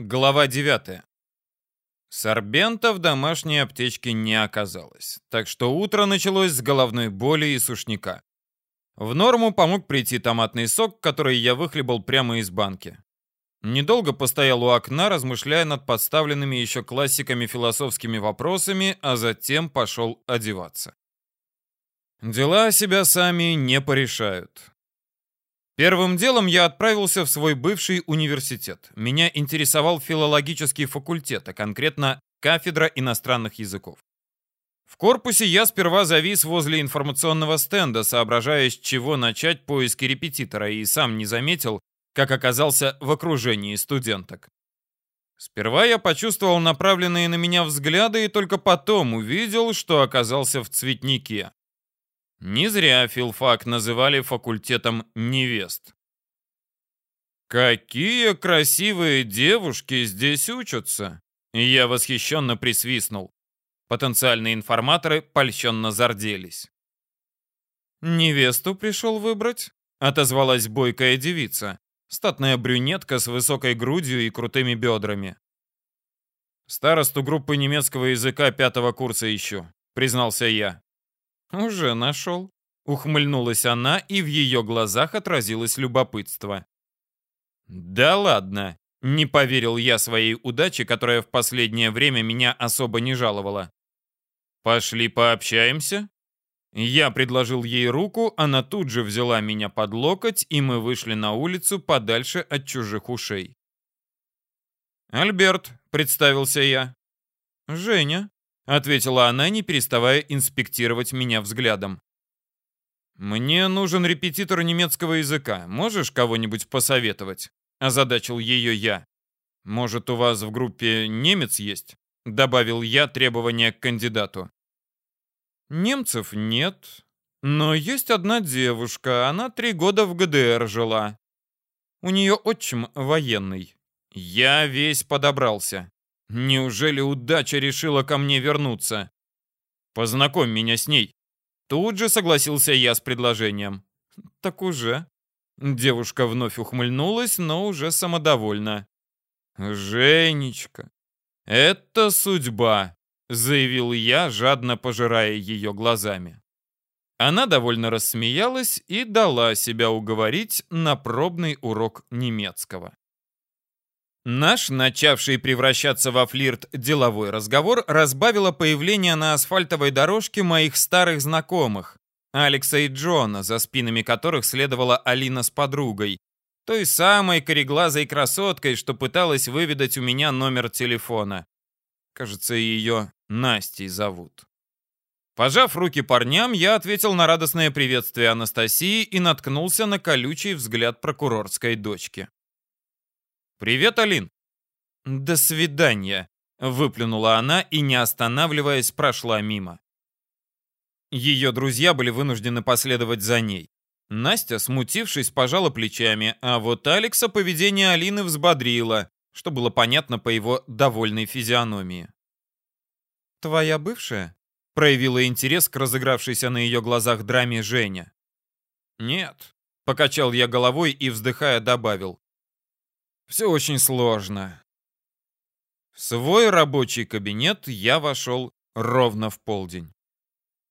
Глава 9. Сорбента в домашней аптечке не оказалось, так что утро началось с головной боли и сушняка. В норму помог прийти томатный сок, который я выхлебал прямо из банки. Недолго постоял у окна, размышляя над подставленными еще классиками философскими вопросами, а затем пошел одеваться. Дела себя сами не порешают. Первым делом я отправился в свой бывший университет. Меня интересовал филологический факультет, а конкретно кафедра иностранных языков. В корпусе я сперва завис возле информационного стенда, соображая, с чего начать поиски репетитора, и сам не заметил, как оказался в окружении студенток. Сперва я почувствовал направленные на меня взгляды и только потом увидел, что оказался в цветнике. Не зря филфак называли факультетом невест. «Какие красивые девушки здесь учатся!» Я восхищенно присвистнул. Потенциальные информаторы польщенно зарделись. «Невесту пришел выбрать?» — отозвалась бойкая девица. Статная брюнетка с высокой грудью и крутыми бедрами. «Старосту группы немецкого языка пятого курса ищу», — признался я. «Уже нашел», — ухмыльнулась она, и в ее глазах отразилось любопытство. «Да ладно!» — не поверил я своей удаче, которая в последнее время меня особо не жаловала. «Пошли пообщаемся?» Я предложил ей руку, она тут же взяла меня под локоть, и мы вышли на улицу подальше от чужих ушей. «Альберт», — представился я. «Женя», ответила она, не переставая инспектировать меня взглядом. «Мне нужен репетитор немецкого языка. Можешь кого-нибудь посоветовать?» – озадачил ее я. «Может, у вас в группе немец есть?» – добавил я требования к кандидату. «Немцев нет, но есть одна девушка, она три года в ГДР жила. У нее отчим военный. Я весь подобрался. Неужели удача решила ко мне вернуться? Познакомь меня с ней. Тут же согласился я с предложением. Так уже. Девушка вновь ухмыльнулась, но уже самодовольна. «Женечка, это судьба», — заявил я, жадно пожирая ее глазами. Она довольно рассмеялась и дала себя уговорить на пробный урок немецкого. Наш, начавший превращаться во флирт деловой разговор, разбавило появление на асфальтовой дорожке моих старых знакомых, Алекса и Джона, за спинами которых следовала Алина с подругой, той самой кореглазой красоткой, что пыталась выведать у меня номер телефона. Кажется, ее Настей зовут. Пожав руки парням, я ответил на радостное приветствие Анастасии и наткнулся на колючий взгляд прокурорской дочки. «Привет, Алин!» «До свидания!» — выплюнула она и, не останавливаясь, прошла мимо. Ее друзья были вынуждены последовать за ней. Настя, смутившись, пожала плечами, а вот Алекса поведение Алины взбодрило, что было понятно по его довольной физиономии. «Твоя бывшая?» — проявила интерес к разыгравшейся на ее глазах драме Женя. «Нет», — покачал я головой и, вздыхая, добавил. Все очень сложно. В свой рабочий кабинет я вошел ровно в полдень.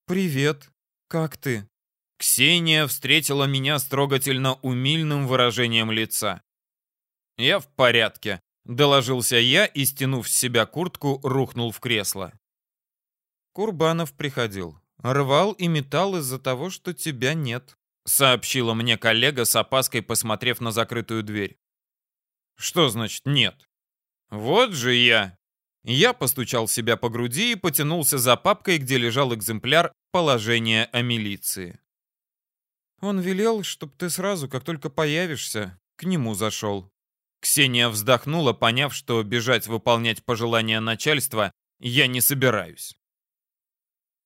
«Привет, как ты?» Ксения встретила меня с трогательно умильным выражением лица. «Я в порядке», — доложился я и, стянув с себя куртку, рухнул в кресло. Курбанов приходил. Рвал и металл из-за того, что тебя нет, сообщила мне коллега с опаской, посмотрев на закрытую дверь. Что значит нет? Вот же я. Я постучал себя по груди и потянулся за папкой, где лежал экземпляр положения о милиции. Он велел, чтоб ты сразу, как только появишься, к нему зашел. Ксения вздохнула, поняв, что бежать выполнять пожелания начальства я не собираюсь.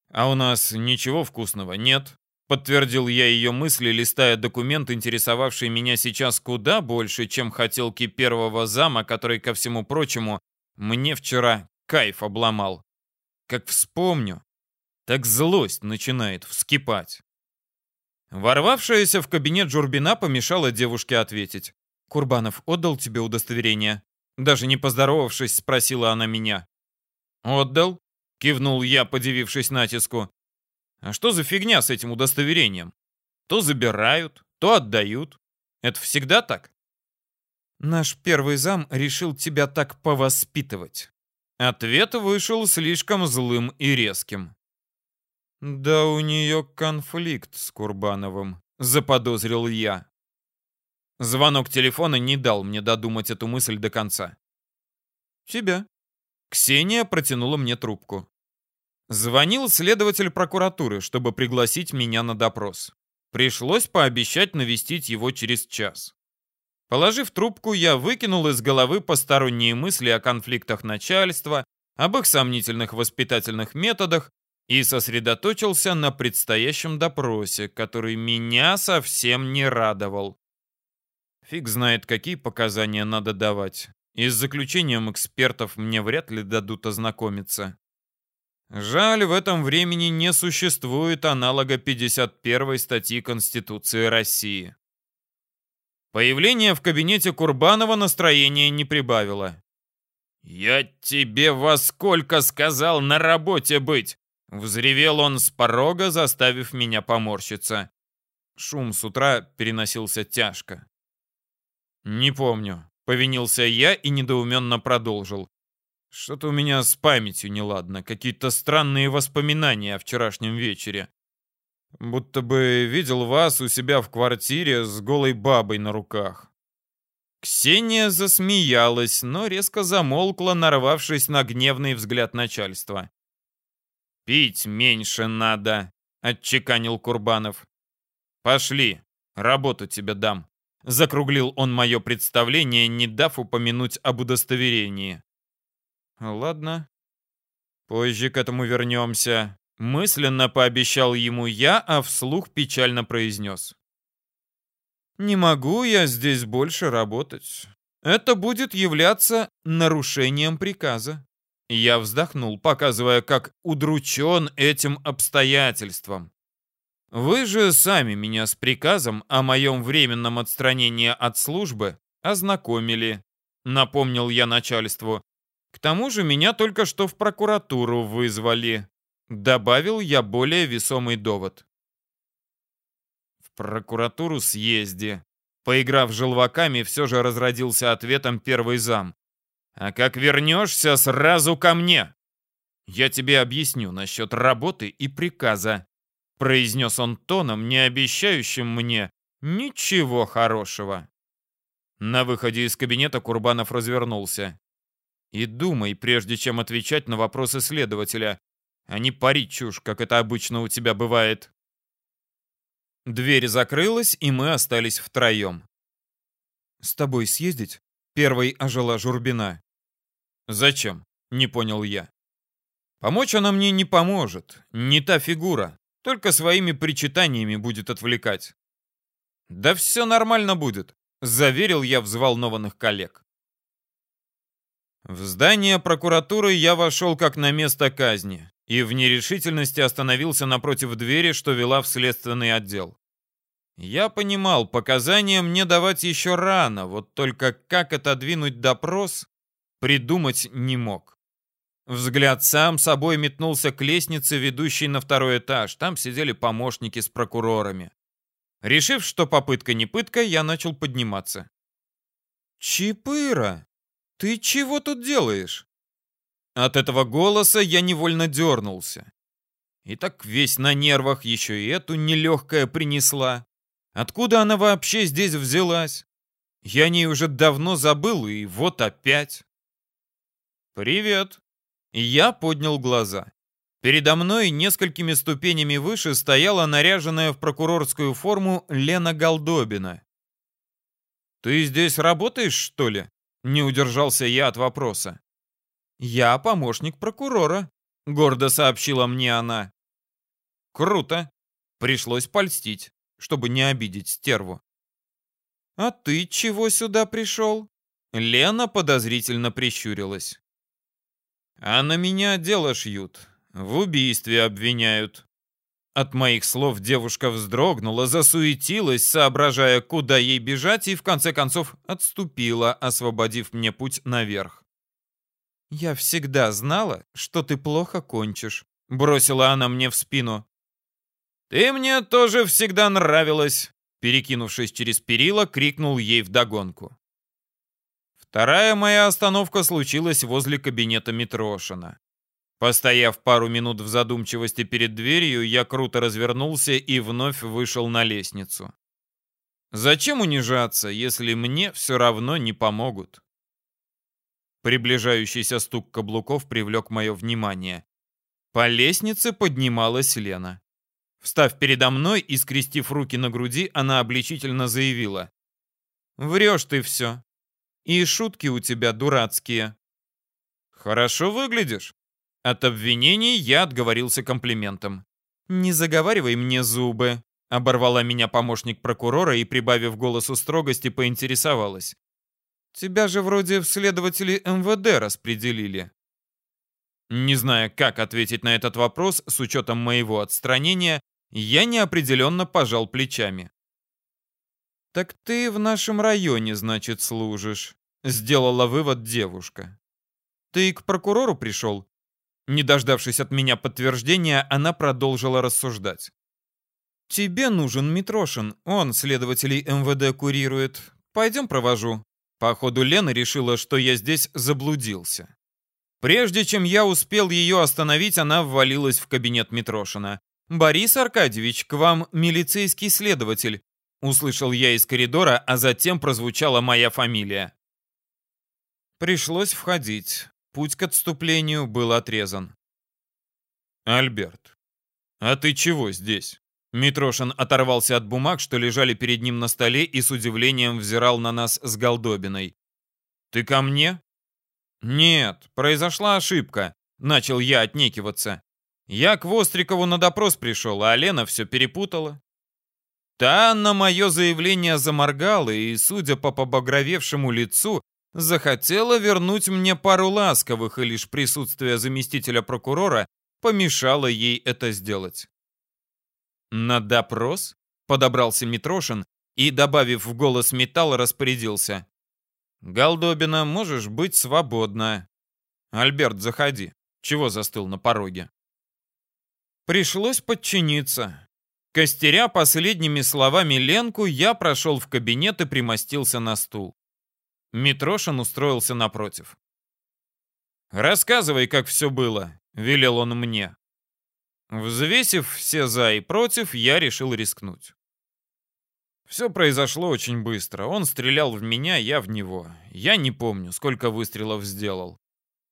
«А у нас ничего вкусного нет?» Подтвердил я ее мысли, листая документ, интересовавший меня сейчас куда больше, чем хотелки первого зама, который, ко всему прочему, мне вчера кайф обломал. Как вспомню, так злость начинает вскипать. Ворвавшаяся в кабинет Журбина помешала девушке ответить. «Курбанов отдал тебе удостоверение?» Даже не поздоровавшись, спросила она меня. «Отдал», — кивнул я, подивившись натиску. «А что за фигня с этим удостоверением? То забирают, то отдают. Это всегда так?» «Наш первый зам решил тебя так повоспитывать». Ответ вышел слишком злым и резким. «Да у нее конфликт с Курбановым», — заподозрил я. Звонок телефона не дал мне додумать эту мысль до конца. «Тебя». Ксения протянула мне трубку. Звонил следователь прокуратуры, чтобы пригласить меня на допрос. Пришлось пообещать навестить его через час. Положив трубку, я выкинул из головы посторонние мысли о конфликтах начальства, об их сомнительных воспитательных методах и сосредоточился на предстоящем допросе, который меня совсем не радовал. Фиг знает, какие показания надо давать. И с заключением экспертов мне вряд ли дадут ознакомиться. Жаль, в этом времени не существует аналога 51 статьи Конституции России. Появление в кабинете Курбанова настроение не прибавило. «Я тебе во сколько сказал на работе быть!» Взревел он с порога, заставив меня поморщиться. Шум с утра переносился тяжко. «Не помню», — повинился я и недоуменно продолжил. «Что-то у меня с памятью неладно, какие-то странные воспоминания о вчерашнем вечере. Будто бы видел вас у себя в квартире с голой бабой на руках». Ксения засмеялась, но резко замолкла, нарвавшись на гневный взгляд начальства. «Пить меньше надо», — отчеканил Курбанов. «Пошли, работу тебе дам». Закруглил он мое представление, не дав упомянуть об удостоверении. Ладно. Позже к этому вернемся. Мысленно пообещал ему я, а вслух печально произнес. Не могу я здесь больше работать. Это будет являться нарушением приказа. Я вздохнул, показывая, как удручен этим обстоятельством. Вы же сами меня с приказом о моем временном отстранении от службы ознакомили, напомнил я начальству. К тому же меня только что в прокуратуру вызвали. Добавил я более весомый довод. В прокуратуру съезди. Поиграв желваками, все же разродился ответом первый зам. А как вернешься, сразу ко мне. Я тебе объясню насчет работы и приказа произнес он тоном, не обещающим мне ничего хорошего. На выходе из кабинета Курбанов развернулся. И думай, прежде чем отвечать на вопросы следователя, а не парить чушь, как это обычно у тебя бывает. Дверь закрылась, и мы остались втроем. «С тобой съездить?» — первой ожила Журбина. «Зачем?» — не понял я. «Помочь она мне не поможет, не та фигура. Только своими причитаниями будет отвлекать. «Да все нормально будет», — заверил я взволнованных коллег. В здание прокуратуры я вошел как на место казни и в нерешительности остановился напротив двери, что вела в следственный отдел. Я понимал, показания мне давать еще рано, вот только как отодвинуть допрос, придумать не мог. Взгляд сам собой метнулся к лестнице, ведущей на второй этаж. Там сидели помощники с прокурорами. Решив, что попытка не пытка, я начал подниматься. «Чипыра, ты чего тут делаешь?» От этого голоса я невольно дернулся. И так весь на нервах еще и эту нелегкая принесла. Откуда она вообще здесь взялась? Я о ней уже давно забыл, и вот опять. «Привет», я поднял глаза. Передо мной несколькими ступенями выше стояла наряженная в прокурорскую форму Лена Голдобина. «Ты здесь работаешь, что ли?» — не удержался я от вопроса. «Я помощник прокурора», — гордо сообщила мне она. «Круто. Пришлось польстить, чтобы не обидеть стерву». «А ты чего сюда пришел?» Лена подозрительно прищурилась. А на меня дело шьют. В убийстве обвиняют. От моих слов девушка вздрогнула, засуетилась, соображая, куда ей бежать, и в конце концов отступила, освободив мне путь наверх. «Я всегда знала, что ты плохо кончишь», — бросила она мне в спину. «Ты мне тоже всегда нравилась», — перекинувшись через перила, крикнул ей вдогонку. Вторая моя остановка случилась возле кабинета Митрошина. Постояв пару минут в задумчивости перед дверью, я круто развернулся и вновь вышел на лестницу. Зачем унижаться, если мне все равно не помогут? Приближающийся стук каблуков привлек мое внимание. По лестнице поднималась Лена. Встав передо мной и скрестив руки на груди, она обличительно заявила. «Врешь ты все. И шутки у тебя дурацкие». «Хорошо выглядишь», от обвинений я отговорился комплиментом. «Не заговаривай мне зубы», — оборвала меня помощник прокурора и, прибавив голосу строгости, поинтересовалась. «Тебя же вроде в следователи МВД распределили». Не зная, как ответить на этот вопрос с учетом моего отстранения, я неопределенно пожал плечами. «Так ты в нашем районе, значит, служишь», — сделала вывод девушка. «Ты к прокурору пришел? Не дождавшись от меня подтверждения, она продолжила рассуждать. «Тебе нужен Митрошин, он следователей МВД курирует. Пойдем провожу». По ходу Лена решила, что я здесь заблудился. Прежде чем я успел ее остановить, она ввалилась в кабинет Митрошина. «Борис Аркадьевич, к вам милицейский следователь», услышал я из коридора, а затем прозвучала моя фамилия. Пришлось входить. Путь к отступлению был отрезан. «Альберт, а ты чего здесь?» Митрошин оторвался от бумаг, что лежали перед ним на столе, и с удивлением взирал на нас с Голдобиной. «Ты ко мне?» «Нет, произошла ошибка», — начал я отнекиваться. «Я к Вострикову на допрос пришел, а Лена все перепутала». Та на мое заявление заморгала и, судя по побагровевшему лицу, захотела вернуть мне пару ласковых, и лишь присутствие заместителя прокурора помешало ей это сделать. На допрос подобрался Митрошин и, добавив в голос металл, распорядился. «Голдобина, можешь быть свободна. Альберт, заходи. Чего застыл на пороге?» Пришлось подчиниться. Костеря последними словами Ленку, я прошел в кабинет и примостился на стул. Митрошин устроился напротив. «Рассказывай, как все было», — велел он мне. Взвесив все «за» и «против», я решил рискнуть. Все произошло очень быстро. Он стрелял в меня, я в него. Я не помню, сколько выстрелов сделал.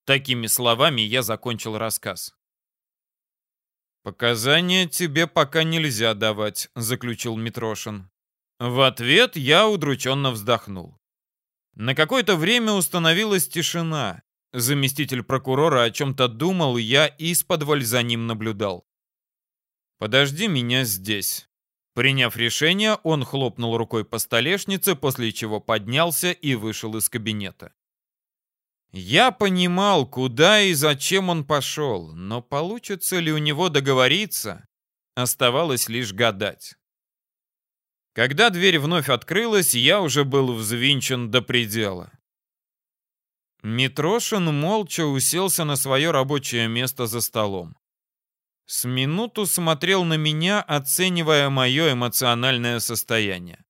Такими словами я закончил рассказ. «Показания тебе пока нельзя давать», — заключил Митрошин. В ответ я удрученно вздохнул. На какое-то время установилась тишина. Заместитель прокурора о чем-то думал, я из-под за ним наблюдал. «Подожди меня здесь». Приняв решение, он хлопнул рукой по столешнице, после чего поднялся и вышел из кабинета. Я понимал, куда и зачем он пошел, но получится ли у него договориться, оставалось лишь гадать. Когда дверь вновь открылась, я уже был взвинчен до предела. Митрошин молча уселся на свое рабочее место за столом. С минуту смотрел на меня, оценивая мое эмоциональное состояние.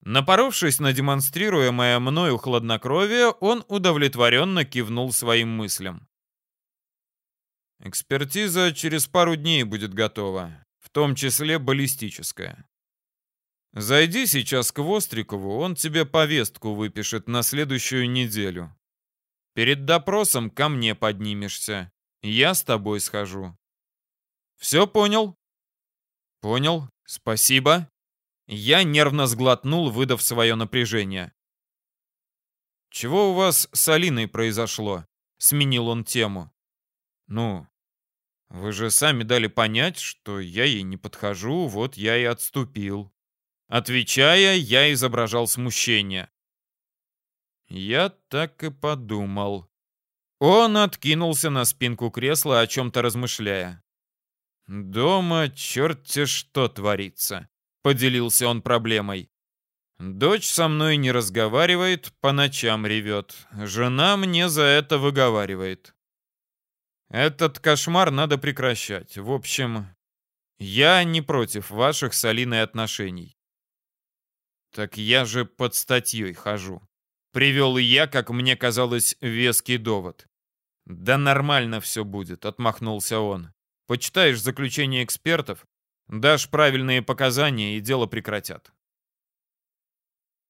Напоровшись на демонстрируемое мною хладнокровие, он удовлетворенно кивнул своим мыслям. Экспертиза через пару дней будет готова, в том числе баллистическая. Зайди сейчас к Вострикову, он тебе повестку выпишет на следующую неделю. Перед допросом ко мне поднимешься. Я с тобой схожу. Все понял? Понял. Спасибо. Я нервно сглотнул, выдав свое напряжение. «Чего у вас с Алиной произошло?» — сменил он тему. «Ну, вы же сами дали понять, что я ей не подхожу, вот я и отступил». Отвечая, я изображал смущение. Я так и подумал. Он откинулся на спинку кресла, о чем-то размышляя. Дома черти что творится, поделился он проблемой. Дочь со мной не разговаривает, по ночам ревет. Жена мне за это выговаривает. Этот кошмар надо прекращать. В общем, я не против ваших с Алиной отношений. Так я же под статьей хожу. Привел и я, как мне казалось, веский довод. Да нормально все будет, отмахнулся он. Почитаешь заключение экспертов, дашь правильные показания и дело прекратят.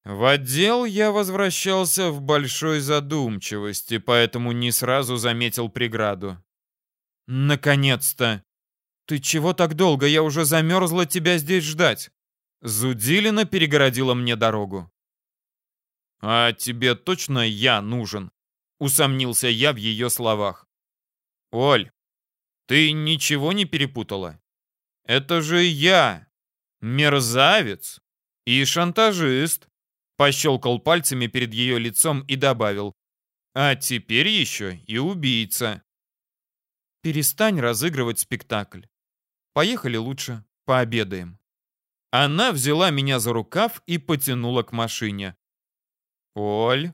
В отдел я возвращался в большой задумчивости, поэтому не сразу заметил преграду. «Наконец-то! Ты чего так долго? Я уже замерзла тебя здесь ждать!» Зудилина перегородила мне дорогу. «А тебе точно я нужен?» — усомнился я в ее словах. «Оль, ты ничего не перепутала? Это же я, мерзавец и шантажист!» Пощелкал пальцами перед ее лицом и добавил. А теперь еще и убийца. Перестань разыгрывать спектакль. Поехали лучше, пообедаем. Она взяла меня за рукав и потянула к машине. «Оль,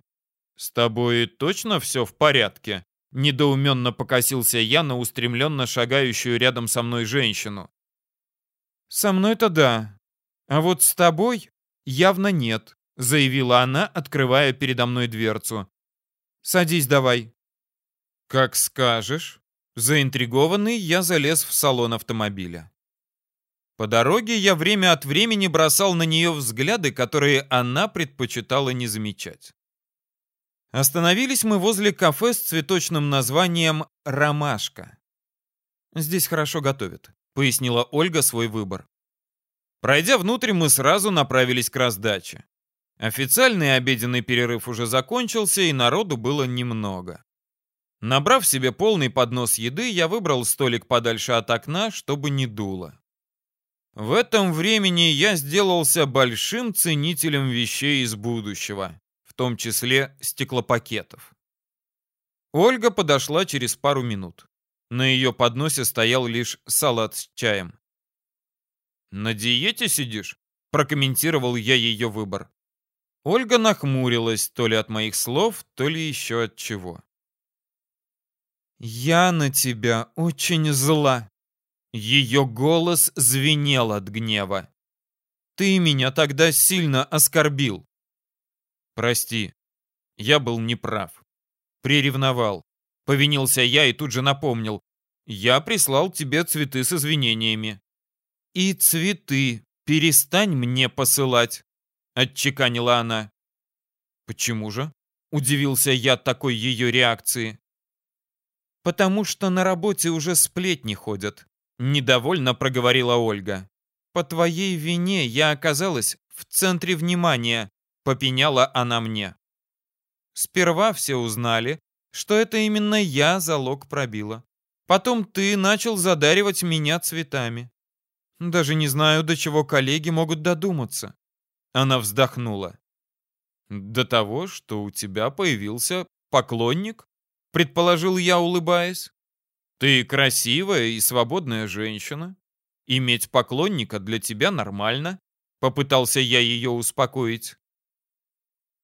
с тобой точно все в порядке?» Недоуменно покосился я на устремленно шагающую рядом со мной женщину. «Со мной-то да, а вот с тобой явно нет», — заявила она, открывая передо мной дверцу. «Садись давай». «Как скажешь». Заинтригованный, я залез в салон автомобиля. По дороге я время от времени бросал на нее взгляды, которые она предпочитала не замечать. Остановились мы возле кафе с цветочным названием «Ромашка». «Здесь хорошо готовят», — пояснила Ольга свой выбор. Пройдя внутрь, мы сразу направились к раздаче. Официальный обеденный перерыв уже закончился, и народу было немного. Набрав себе полный поднос еды, я выбрал столик подальше от окна, чтобы не дуло. В этом времени я сделался большим ценителем вещей из будущего, в том числе стеклопакетов. Ольга подошла через пару минут. На ее подносе стоял лишь салат с чаем. «На диете сидишь?» – прокомментировал я ее выбор. Ольга нахмурилась то ли от моих слов, то ли еще от чего. «Я на тебя очень зла». Ее голос звенел от гнева. «Ты меня тогда сильно оскорбил». «Прости, я был неправ. Приревновал. Повинился я и тут же напомнил. Я прислал тебе цветы с извинениями». «И цветы перестань мне посылать». — отчеканила она. «Почему же?» — удивился я такой ее реакции. «Потому что на работе уже сплетни ходят», — недовольно проговорила Ольга. «По твоей вине я оказалась в центре внимания», — попеняла она мне. Сперва все узнали, что это именно я залог пробила. Потом ты начал задаривать меня цветами. Даже не знаю, до чего коллеги могут додуматься. Она вздохнула. «До того, что у тебя появился поклонник?» Предположил я, улыбаясь. «Ты красивая и свободная женщина. Иметь поклонника для тебя нормально». Попытался я ее успокоить.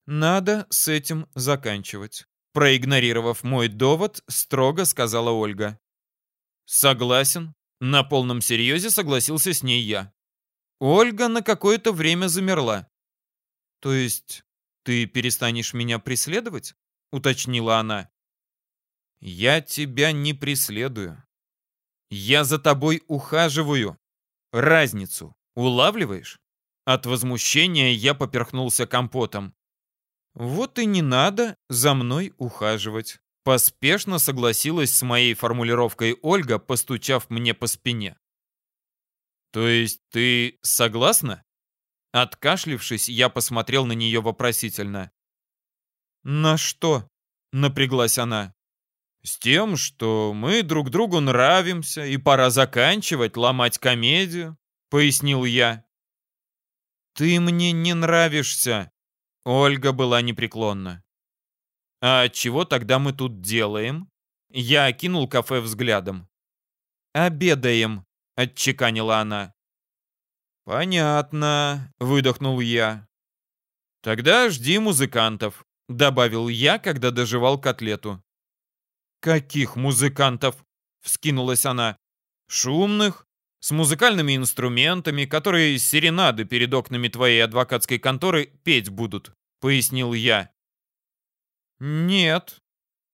«Надо с этим заканчивать», — проигнорировав мой довод, строго сказала Ольга. «Согласен», — на полном серьезе согласился с ней я. Ольга на какое-то время замерла. «То есть ты перестанешь меня преследовать?» — уточнила она. «Я тебя не преследую. Я за тобой ухаживаю. Разницу улавливаешь?» От возмущения я поперхнулся компотом. «Вот и не надо за мной ухаживать», — поспешно согласилась с моей формулировкой Ольга, постучав мне по спине. «То есть ты согласна?» Откашлившись, я посмотрел на нее вопросительно. «На что?» — напряглась она. «С тем, что мы друг другу нравимся, и пора заканчивать ломать комедию», — пояснил я. «Ты мне не нравишься», — Ольга была непреклонна. «А чего тогда мы тут делаем?» Я окинул кафе взглядом. «Обедаем», отчеканила она. Понятно, выдохнул я. Тогда жди музыкантов, добавил я, когда доживал котлету. Каких музыкантов? вскинулась она. Шумных, с музыкальными инструментами, которые серенады перед окнами твоей адвокатской конторы петь будут, пояснил я. Нет,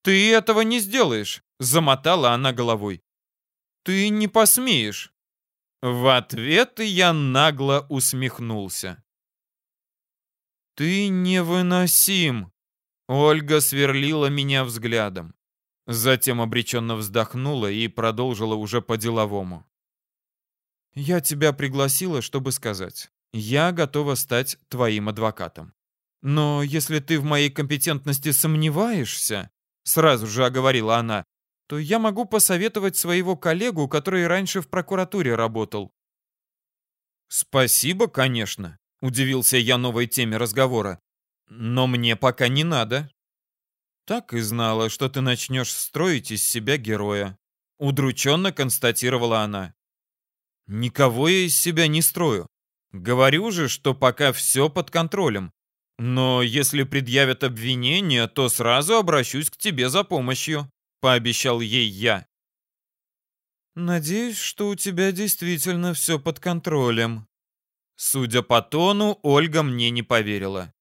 ты этого не сделаешь, замотала она головой. Ты не посмеешь. В ответ я нагло усмехнулся. Ты невыносим. Ольга сверлила меня взглядом. Затем обреченно вздохнула и продолжила уже по-деловому. «Я тебя пригласила, чтобы сказать. Я готова стать твоим адвокатом. Но если ты в моей компетентности сомневаешься, сразу же оговорила она, то я могу посоветовать своего коллегу, который раньше в прокуратуре работал. Спасибо, конечно, удивился я новой теме разговора. Но мне пока не надо. Так и знала, что ты начнешь строить из себя героя. Удрученно констатировала она. Никого я из себя не строю. Говорю же, что пока все под контролем. Но если предъявят обвинение, то сразу обращусь к тебе за помощью, пообещал ей я. Надеюсь, что у тебя действительно все под контролем. Судя по тону, Ольга мне не поверила.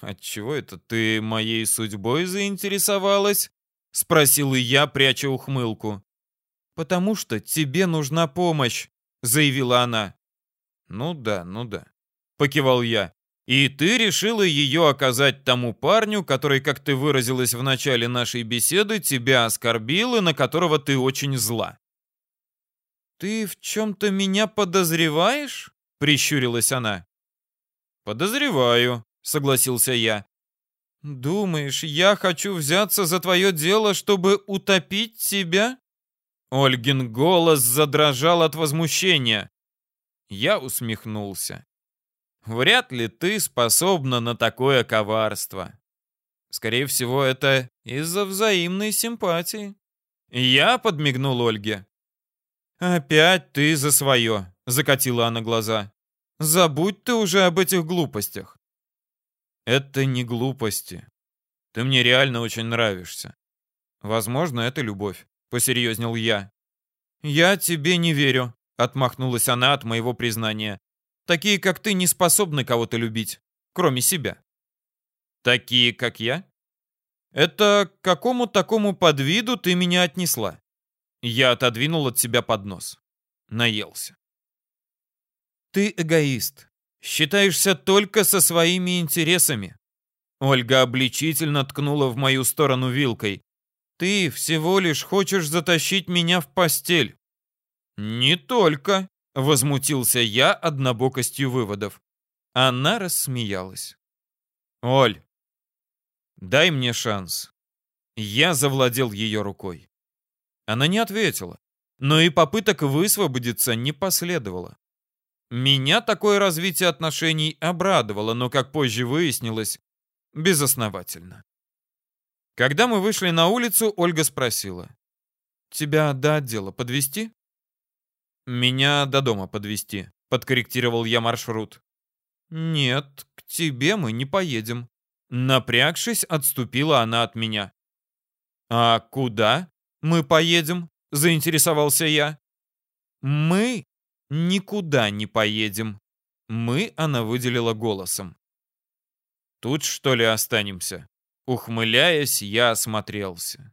«Отчего это ты моей судьбой заинтересовалась?» — спросил и я, пряча ухмылку. «Потому что тебе нужна помощь», — заявила она. «Ну да, ну да», — покивал я. «И ты решила ее оказать тому парню, который, как ты выразилась в начале нашей беседы, тебя оскорбил и на которого ты очень зла». «Ты в чем-то меня подозреваешь?» — прищурилась она. «Подозреваю», согласился я. «Думаешь, я хочу взяться за твое дело, чтобы утопить тебя?» Ольгин голос задрожал от возмущения. Я усмехнулся. «Вряд ли ты способна на такое коварство. Скорее всего, это из-за взаимной симпатии». Я подмигнул Ольге. «Опять ты за свое», — закатила она глаза. «Забудь ты уже об этих глупостях. Это не глупости. Ты мне реально очень нравишься. Возможно, это любовь, посерьезнел я. Я тебе не верю, отмахнулась она от моего признания. Такие, как ты, не способны кого-то любить, кроме себя. Такие, как я? Это к какому такому подвиду ты меня отнесла? Я отодвинул от себя поднос. Наелся. Ты эгоист. Считаешься только со своими интересами. Ольга обличительно ткнула в мою сторону вилкой. Ты всего лишь хочешь затащить меня в постель. Не только, возмутился я однобокостью выводов. Она рассмеялась. Оль, дай мне шанс. Я завладел ее рукой. Она не ответила, но и попыток высвободиться не последовало. Меня такое развитие отношений обрадовало, но, как позже выяснилось, безосновательно. Когда мы вышли на улицу, Ольга спросила. «Тебя до отдела подвести? «Меня до дома подвести, подкорректировал я маршрут. «Нет, к тебе мы не поедем». Напрягшись, отступила она от меня. «А куда мы поедем?» — заинтересовался я. «Мы никуда не поедем. Мы она выделила голосом. Тут что ли останемся? Ухмыляясь, я осмотрелся.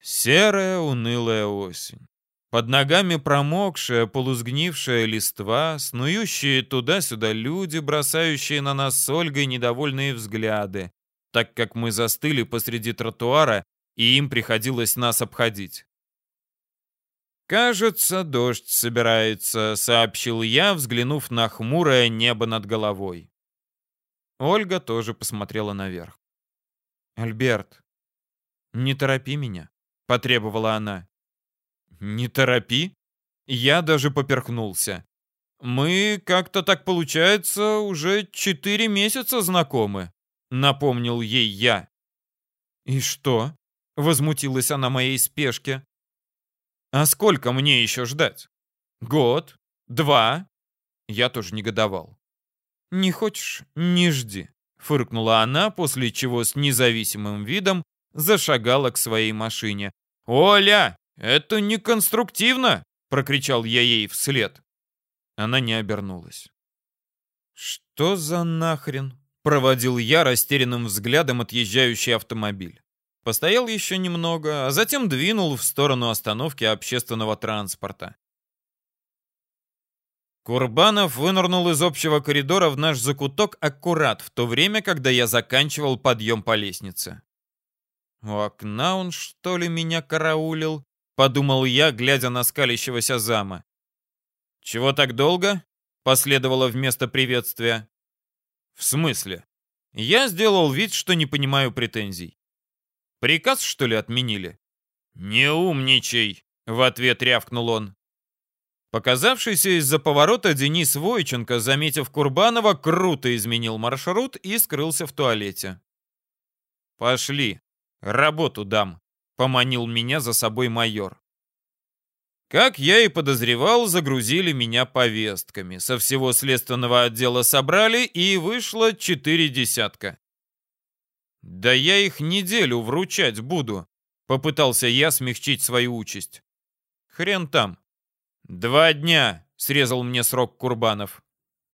Серая унылая осень. Под ногами промокшая, полузгнившая листва, снующие туда-сюда люди, бросающие на нас с Ольгой недовольные взгляды, так как мы застыли посреди тротуара, и им приходилось нас обходить. «Кажется, дождь собирается», — сообщил я, взглянув на хмурое небо над головой. Ольга тоже посмотрела наверх. «Альберт, не торопи меня», — потребовала она. «Не торопи?» Я даже поперхнулся. «Мы, как-то так получается, уже четыре месяца знакомы», — напомнил ей я. «И что?» — возмутилась она моей спешке. А сколько мне еще ждать? Год? Два?» Я тоже негодовал. «Не хочешь? Не жди», — фыркнула она, после чего с независимым видом зашагала к своей машине. «Оля, это не конструктивно!» — прокричал я ей вслед. Она не обернулась. «Что за нахрен?» — проводил я растерянным взглядом отъезжающий автомобиль. Постоял еще немного, а затем двинул в сторону остановки общественного транспорта. Курбанов вынырнул из общего коридора в наш закуток аккурат в то время, когда я заканчивал подъем по лестнице. «У окна он, что ли, меня караулил?» — подумал я, глядя на скалящегося зама. «Чего так долго?» — последовало вместо приветствия. «В смысле?» Я сделал вид, что не понимаю претензий. «Приказ, что ли, отменили?» «Не умничай!» — в ответ рявкнул он. Показавшийся из-за поворота Денис Войченко, заметив Курбанова, круто изменил маршрут и скрылся в туалете. «Пошли, работу дам», — поманил меня за собой майор. Как я и подозревал, загрузили меня повестками. Со всего следственного отдела собрали, и вышло четыре десятка. «Да я их неделю вручать буду», — попытался я смягчить свою участь. «Хрен там. «Два дня!» — срезал мне срок Курбанов.